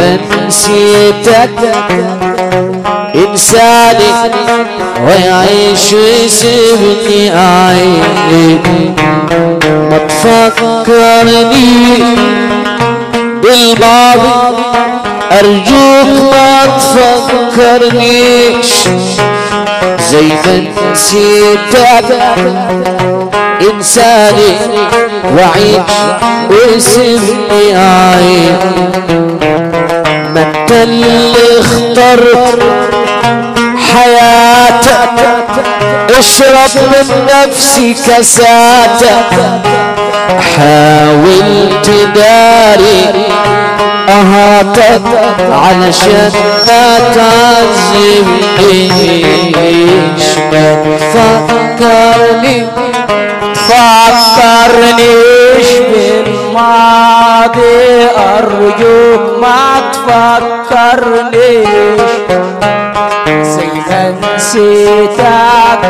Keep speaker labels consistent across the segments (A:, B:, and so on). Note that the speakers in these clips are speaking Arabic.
A: نسيتك إنساني ويعيش ويسيبني أعيش ما تفكرني بالماضي أرجوك ما تفكرنيش. زي ما نسيتك إنساني وعيش واسمي عين ما انت اللي اخترت حياتك اشرب من نفسي كاساتك حاول تداري اهاتك علشان ما تعذبنيش ما تفكرني؟
B: فكرنيش بالماضي أرجوك ما تفكرنيش زي ما نسيتك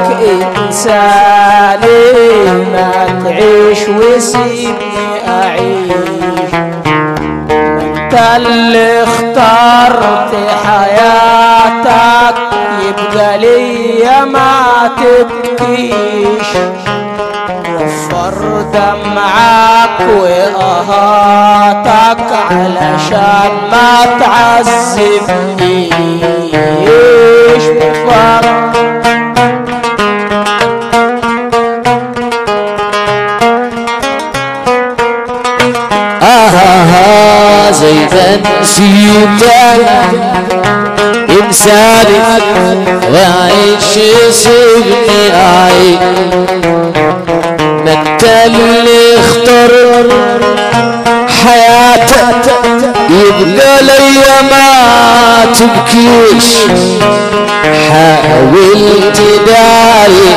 B: إنساني ما تعيش وسيبني أعيش. أنت اللي اخترت حياتك يبقى ليا ما تبكيش. وفر دمعك وإهاتك علشان ما تعذبنيش بفرق
A: آها زي ما نسيتك إنساني وعيش سجني عين انت اللي اختار حياتك يبقى ليا ما تبكيش. حاول تداري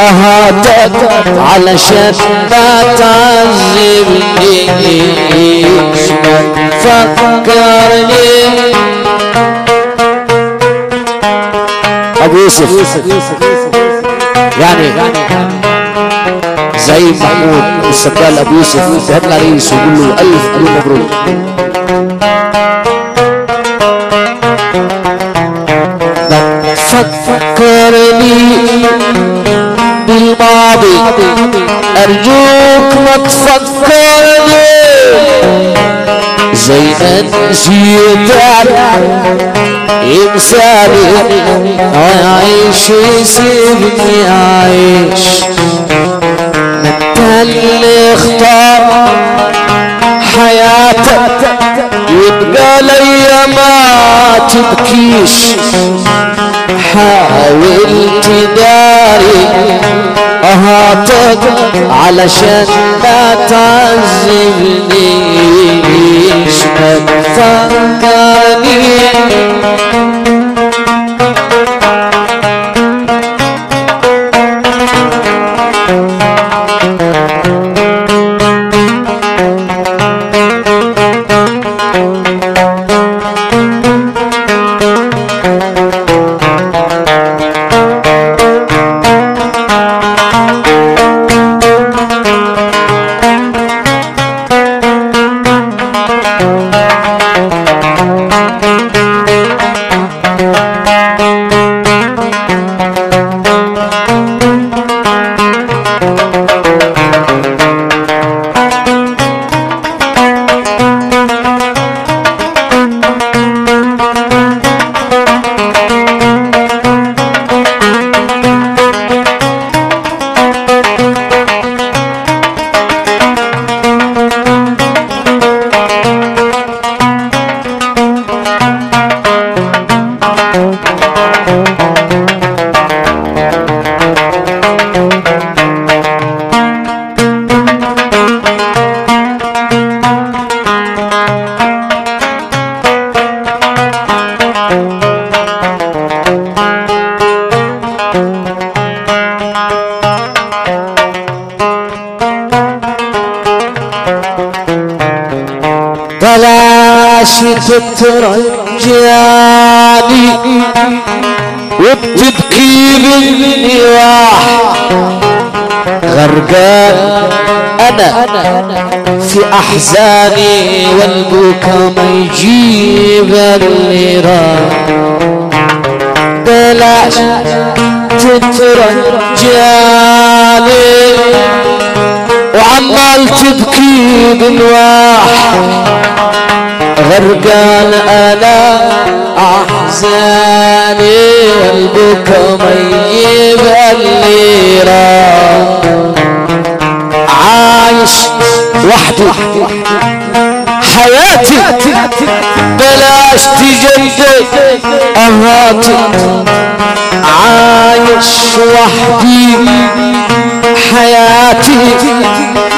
A: أهاتك علشان ما تعذبنيش. فكرني. أبو يوسف. يعني زي محمود السبال أبو يوسف ذهب العريس ويقول له ألف الف مبروك. فكرني بالماضي أرجوك ما تفكرني. زي ما نسيتك انساني عايش يسيبني عايش. انت اللي اختار حياتك يبقى ليا ما تبكيش. حاول تداري أهاتك علشان ما تعذبنيش ما تفكرني غرقان أنا في أحزاني والبكا ما يجيب اللي راح بلاش تترجاني وعمال تبكي بالواح. غرقان أنا أحزاني البكا ميب اللي راح وحدي حياتي. بلاش تجدد أهاتي عايش وحدي. حياتي.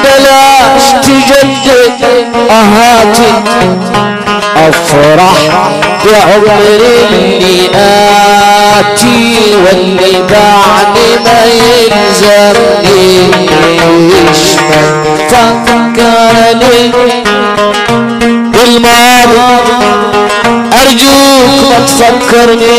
A: بلاش تجدد أهاتي أفرح بعمري اللي آتي واللي بعدي فكرني بالماضي أرجوك ما تفكرني.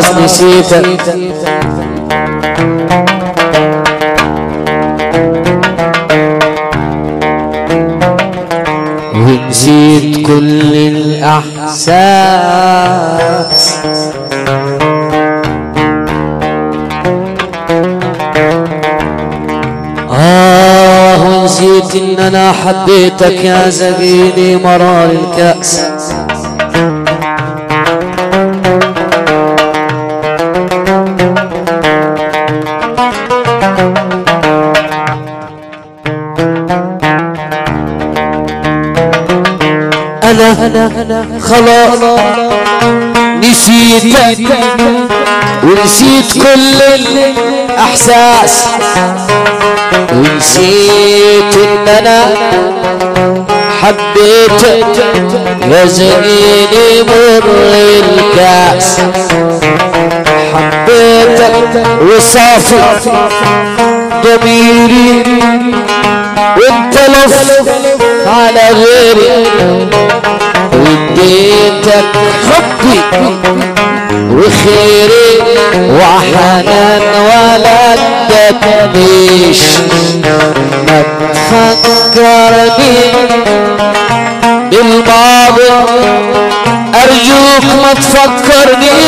A: خلاص نسيتك ونسيت كل الأحساس. آه ونسيت إن أنا حبيتك يا زميلي مرار الكأس. خلاص. نسيتك ونسيت كل الأحساس. ونسيت إن أنا حبيتك يا زميلي مر الكاس. حبيتك وصافي ضميري. وانت لف على غيري. واديتك حبي وخيري وحنان ولا ادتنيش ما تفكرني بالماضي أرجوك ما تفكرني.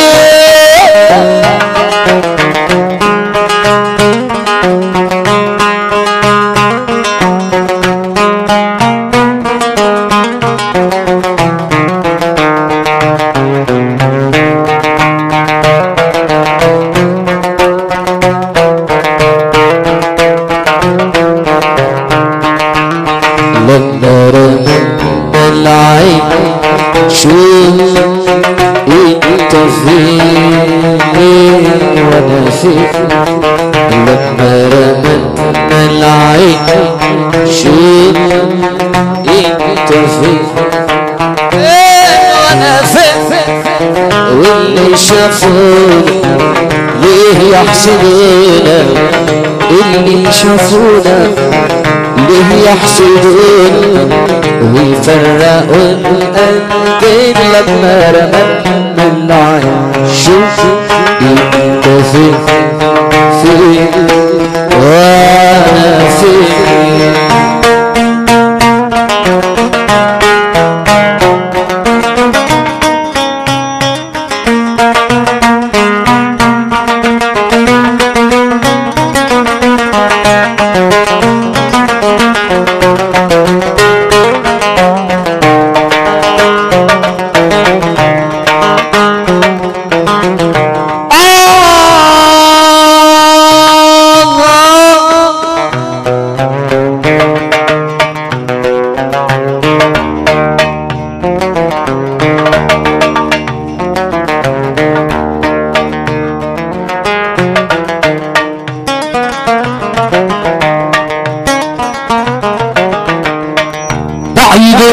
A: واللي شافونا ليه يحسدونا؟ اللي شافونا ليه يحسدون ويفرقوا القلبين لما رمى العين شوف انت فين فين وأنا فين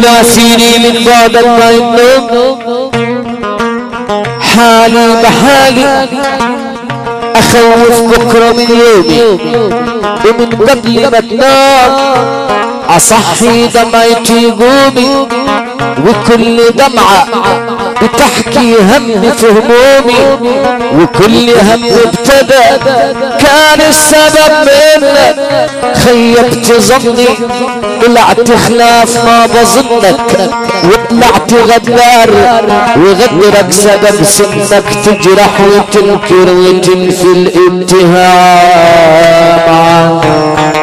A: ناسيني من بعد النوم. حالي بحالي أخوف بكرة من يومي. ومن قبل ما تنام أصحي دمعتي قومي وكل دمعة بتحكي هم في همومي وكل هم ابتدى كان السبب منك خيبت ظني طلعت خلاف ما بظنك وطلعت غدار وغدرك سبب سنك تجرح وتنكر وتنفي الاتهام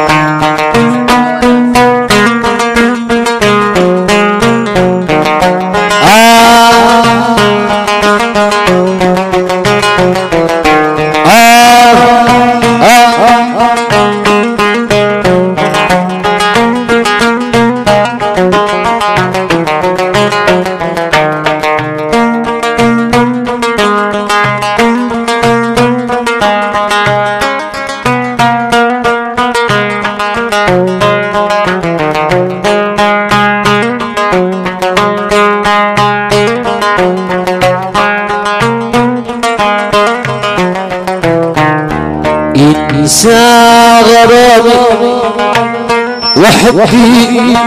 A: انسى غرامي وحبي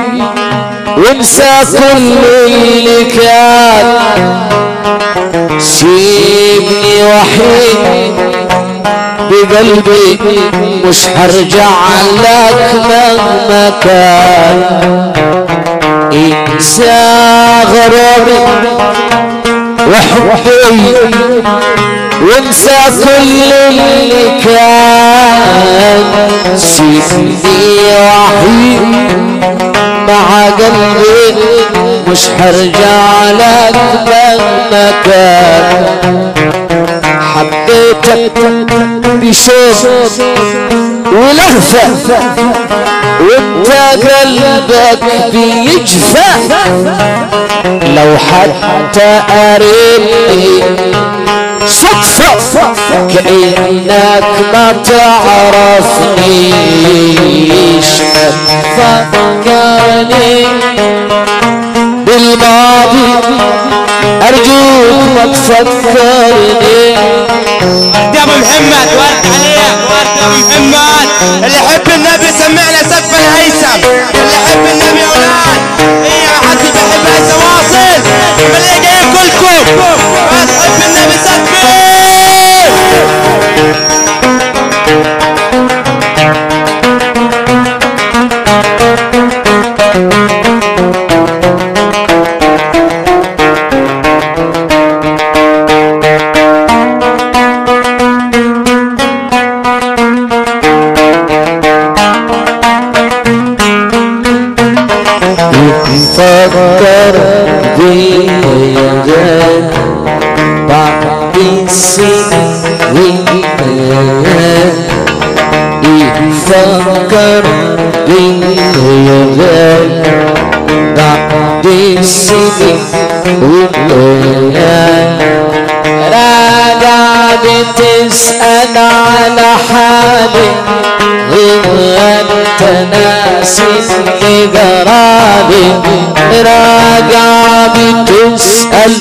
A: وانسى كل اللي كان. سيبني وحيد بقلبي مش هرجع لك مهما كان. انسى غرامي وحبي وانسى كل اللي كان. سيبني وحيد مع قلبي مش هرجع لك مهما كان حبيتك بشوق ولهفة وانت قلبك بيجفى لو حتى قريبني صدفة كأنك ما تعرفنيش فكرني بالماضي أرجوك ما تفكرني
C: يا أبو محمد ورد عليك ورد أبو محمد. اللي يحب النبي سمعنا سقف الهيثم اللي يحب النبي
A: فكر بيا بعد السنين يفكر بيا بعد السنين راجع على حالي وانت ناسي اللي جرالي راجع بتسأل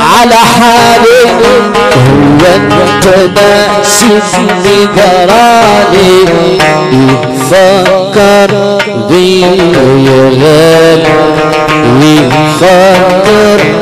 A: على حالي هو انت ناسي جرالي يفكر بيا يا غالي ويفكر